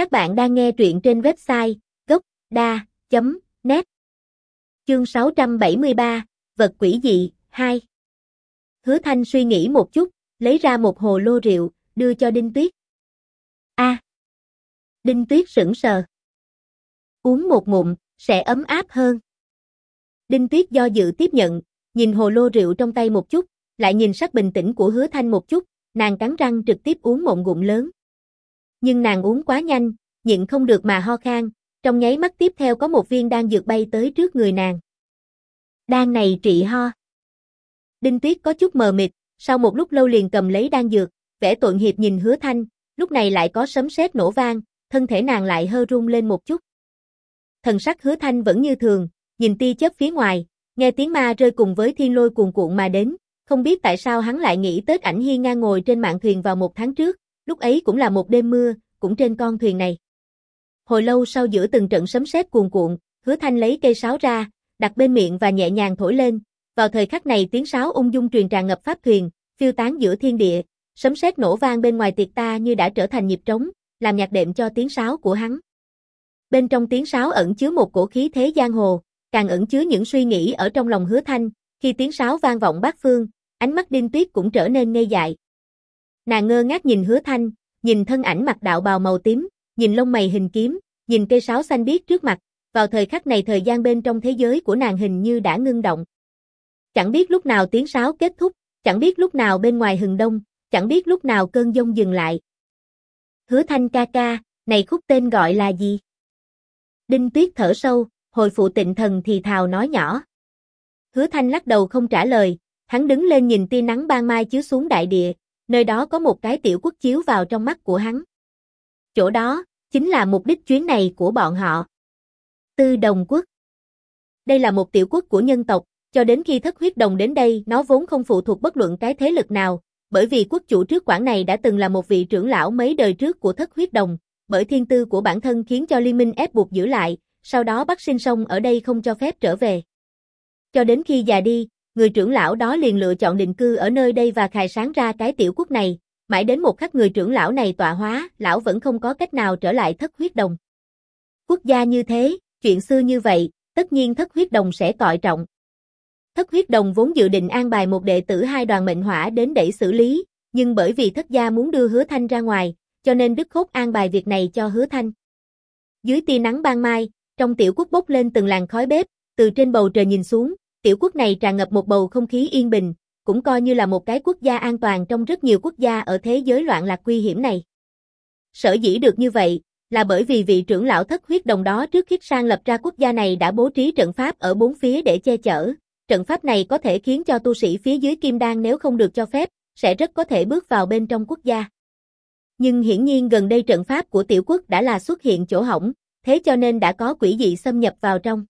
Các bạn đang nghe truyện trên website gốc.da.net Chương 673, Vật quỷ dị, 2 Hứa Thanh suy nghĩ một chút, lấy ra một hồ lô rượu, đưa cho Đinh Tuyết. A. Đinh Tuyết sững sờ. Uống một ngụm, sẽ ấm áp hơn. Đinh Tuyết do dự tiếp nhận, nhìn hồ lô rượu trong tay một chút, lại nhìn sắc bình tĩnh của Hứa Thanh một chút, nàng cắn răng trực tiếp uống một ngụm lớn. Nhưng nàng uống quá nhanh, nhịn không được mà ho khan, trong nháy mắt tiếp theo có một viên đan dược bay tới trước người nàng. Đan này trị ho. Đinh Tuyết có chút mờ mịt, sau một lúc lâu liền cầm lấy đan dược, vẻ tội hiệp nhìn Hứa Thanh, lúc này lại có sấm sét nổ vang, thân thể nàng lại hơi rung lên một chút. Thần sắc Hứa Thanh vẫn như thường, nhìn tia chớp phía ngoài, nghe tiếng ma rơi cùng với thiên lôi cuồn cuộn mà đến, không biết tại sao hắn lại nghĩ tới ảnh Hi nga ngồi trên mạn thuyền vào một tháng trước, lúc ấy cũng là một đêm mưa, cũng trên con thuyền này. Hồi lâu sau giữa từng trận sấm sét cuồn cuộn, Hứa Thanh lấy cây sáo ra, đặt bên miệng và nhẹ nhàng thổi lên. Vào thời khắc này tiếng sáo ung dung truyền tràn ngập pháp thuyền, phiêu tán giữa thiên địa, sấm sét nổ vang bên ngoài tiệc ta như đã trở thành nhịp trống, làm nhạc đệm cho tiếng sáo của hắn. Bên trong tiếng sáo ẩn chứa một cổ khí thế giang hồ, càng ẩn chứa những suy nghĩ ở trong lòng Hứa Thanh, khi tiếng sáo vang vọng bát phương, ánh mắt Đinh Tuyết cũng trở nên ngây dại. Nàng ngơ ngác nhìn Hứa Thanh, nhìn thân ảnh mặc đạo bào màu tím, nhìn lông mày hình kiếm, nhìn cây sáo xanh biếc trước mặt, vào thời khắc này thời gian bên trong thế giới của nàng hình như đã ngưng động. Chẳng biết lúc nào tiếng sáo kết thúc, chẳng biết lúc nào bên ngoài hừng đông, chẳng biết lúc nào cơn giông dừng lại. Hứa thanh ca ca, này khúc tên gọi là gì? Đinh tuyết thở sâu, hồi phụ tịnh thần thì thào nói nhỏ. Hứa thanh lắc đầu không trả lời, hắn đứng lên nhìn tia nắng ban mai chiếu xuống đại địa, nơi đó có một cái tiểu quốc chiếu vào trong mắt của hắn. Chỗ đó, chính là mục đích chuyến này của bọn họ. Tư Đồng Quốc Đây là một tiểu quốc của nhân tộc, cho đến khi thất huyết đồng đến đây nó vốn không phụ thuộc bất luận cái thế lực nào, bởi vì quốc chủ trước quản này đã từng là một vị trưởng lão mấy đời trước của thất huyết đồng, bởi thiên tư của bản thân khiến cho liên minh ép buộc giữ lại, sau đó bắt sinh sông ở đây không cho phép trở về. Cho đến khi già đi, người trưởng lão đó liền lựa chọn định cư ở nơi đây và khai sáng ra cái tiểu quốc này, mãi đến một khắc người trưởng lão này tọa hóa, lão vẫn không có cách nào trở lại thất huyết đồng. Quốc gia như thế, chuyện xưa như vậy, tất nhiên thất huyết đồng sẽ cọi trọng. Thất huyết đồng vốn dự định an bài một đệ tử hai đoàn mệnh hỏa đến để xử lý, nhưng bởi vì thất gia muốn đưa hứa thanh ra ngoài, cho nên Đức Khốt an bài việc này cho hứa thanh. Dưới tia nắng ban mai, trong tiểu quốc bốc lên từng làn khói bếp, từ trên bầu trời nhìn xuống, tiểu quốc này tràn ngập một bầu không khí yên bình, cũng coi như là một cái quốc gia an toàn trong rất nhiều quốc gia ở thế giới loạn lạc nguy hiểm này. Sở dĩ được như vậy, là bởi vì vị trưởng lão thất huyết đồng đó trước khi sang lập ra quốc gia này đã bố trí trận pháp ở bốn phía để che chở. Trận pháp này có thể khiến cho tu sĩ phía dưới kim đan nếu không được cho phép, sẽ rất có thể bước vào bên trong quốc gia. Nhưng hiển nhiên gần đây trận pháp của tiểu quốc đã là xuất hiện chỗ hỏng, thế cho nên đã có quỷ dị xâm nhập vào trong.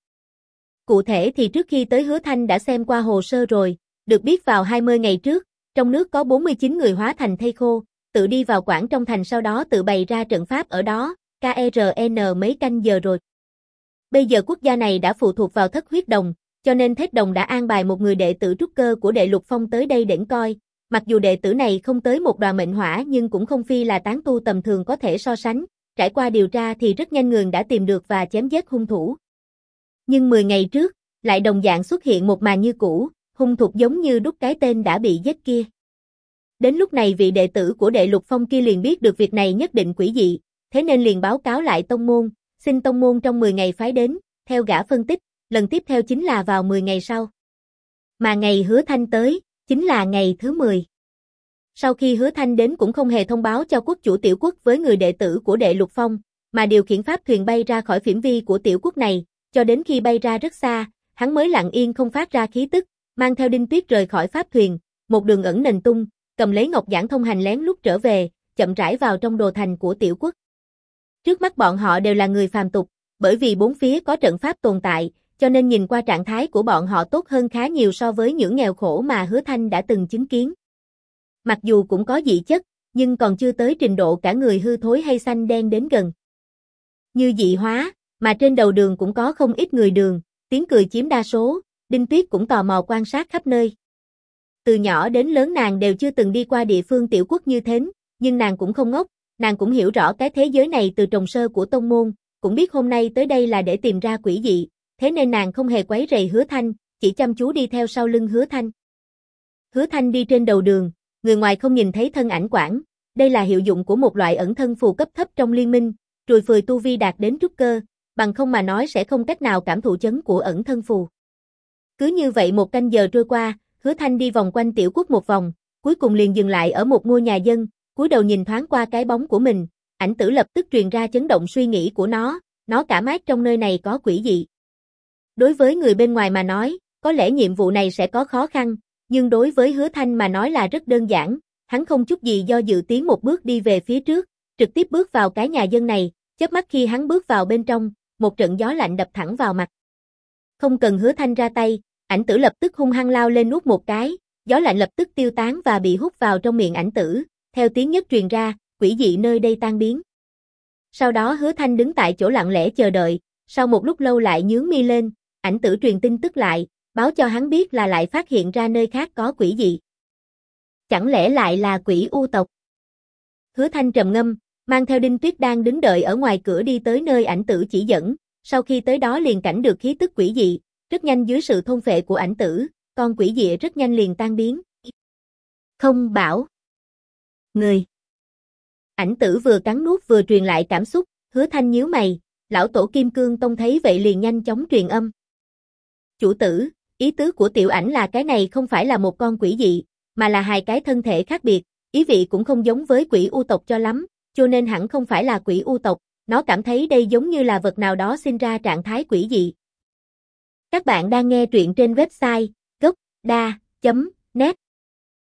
Cụ thể thì trước khi tới hứa thanh đã xem qua hồ sơ rồi, được biết vào 20 ngày trước, trong nước có 49 người hóa thành thây khô, tự đi vào quảng trong thành sau đó tự bày ra trận pháp ở đó, KRN mấy canh giờ rồi. Bây giờ quốc gia này đã phụ thuộc vào thất huyết đồng, cho nên thết đồng đã an bài một người đệ tử trúc cơ của đệ lục phong tới đây đỉnh coi. Mặc dù đệ tử này không tới một đoàn mệnh hỏa nhưng cũng không phi là tán tu tầm thường có thể so sánh, trải qua điều tra thì rất nhanh người đã tìm được và chém giết hung thủ. Nhưng 10 ngày trước, lại đồng dạng xuất hiện một màn như cũ, hung thục giống như đúc cái tên đã bị giết kia. Đến lúc này vị đệ tử của đệ lục phong kia liền biết được việc này nhất định quỷ dị, thế nên liền báo cáo lại tông môn, xin tông môn trong 10 ngày phái đến, theo gã phân tích, lần tiếp theo chính là vào 10 ngày sau. Mà ngày hứa thanh tới, chính là ngày thứ 10. Sau khi hứa thanh đến cũng không hề thông báo cho quốc chủ tiểu quốc với người đệ tử của đệ lục phong, mà điều khiển pháp thuyền bay ra khỏi phiểm vi của tiểu quốc này, cho đến khi bay ra rất xa, hắn mới lặng yên không phát ra khí tức, mang theo đinh tuyết rời khỏi pháp thuyền, một đường ẩn nền tung, cầm lấy ngọc giảng thông hành lén lút trở về, chậm rãi vào trong đồ thành của tiểu quốc. Trước mắt bọn họ đều là người phàm tục, bởi vì bốn phía có trận pháp tồn tại, cho nên nhìn qua trạng thái của bọn họ tốt hơn khá nhiều so với những nghèo khổ mà Hứa Thanh đã từng chứng kiến. Mặc dù cũng có dị chất, nhưng còn chưa tới trình độ cả người hư thối hay xanh đen đến gần. Như dị hóa, mà trên đầu đường cũng có không ít người đường, tiếng cười chiếm đa số, Đinh Tuyết cũng tò mò quan sát khắp nơi. Từ nhỏ đến lớn nàng đều chưa từng đi qua địa phương tiểu quốc như thế, nhưng nàng cũng không ngốc, nàng cũng hiểu rõ cái thế giới này từ trồng sơ của tông môn, cũng biết hôm nay tới đây là để tìm ra quỷ dị, thế nên nàng không hề quấy rầy hứa thanh, chỉ chăm chú đi theo sau lưng hứa thanh. Hứa thanh đi trên đầu đường, người ngoài không nhìn thấy thân ảnh quản, đây là hiệu dụng của một loại ẩn thân phù cấp thấp trong liên minh, trùi phười tu vi đạt đến trúc cơ, bằng không mà nói sẽ không cách nào cảm thụ chấn của ẩn thân phù. Cứ như vậy một canh giờ trôi qua, hứa thanh đi vòng quanh tiểu quốc một vòng, cuối cùng liền dừng lại ở một ngôi nhà dân, cúi đầu nhìn thoáng qua cái bóng của mình, ảnh tử lập tức truyền ra chấn động suy nghĩ của nó, nó cả mát trong nơi này có quỷ gì. Đối với người bên ngoài mà nói, có lẽ nhiệm vụ này sẽ có khó khăn, nhưng đối với hứa thanh mà nói là rất đơn giản, hắn không chút gì do dự tiến một bước đi về phía trước, trực tiếp bước vào cái nhà dân này, chớp mắt khi hắn bước vào bên trong, một trận gió lạnh đập thẳng vào mặt. Không cần hứa thanh ra tay, ảnh tử lập tức hung hăng lao lên nuốt một cái, gió lạnh lập tức tiêu tán và bị hút vào trong miệng ảnh tử, theo tiếng nhất truyền ra, quỷ dị nơi đây tan biến. Sau đó hứa thanh đứng tại chỗ lặng lẽ chờ đợi, sau một lúc lâu lại nhướng mi lên, ảnh tử truyền tin tức lại, báo cho hắn biết là lại phát hiện ra nơi khác có quỷ dị. Chẳng lẽ lại là quỷ u tộc? Hứa thanh trầm ngâm, mang theo đinh tuyết đang đứng đợi ở ngoài cửa đi tới nơi ảnh tử chỉ dẫn, sau khi tới đó liền cảnh được khí tức quỷ dị, rất nhanh dưới sự thôn phệ của ảnh tử, con quỷ dị rất nhanh liền tan biến. Không bảo. Người. Ảnh tử vừa cắn nuốt vừa truyền lại cảm xúc, hứa thanh nhíu mày, lão tổ Kim Cương Tông thấy vậy liền nhanh chóng truyền âm. Chủ tử, ý tứ của tiểu ảnh là cái này không phải là một con quỷ dị, mà là hai cái thân thể khác biệt, ý vị cũng không giống với quỷ u tộc cho lắm, cho nên hẳn không phải là quỷ u tộc, nó cảm thấy đây giống như là vật nào đó sinh ra trạng thái quỷ dị. Các bạn đang nghe truyện trên website gocda.net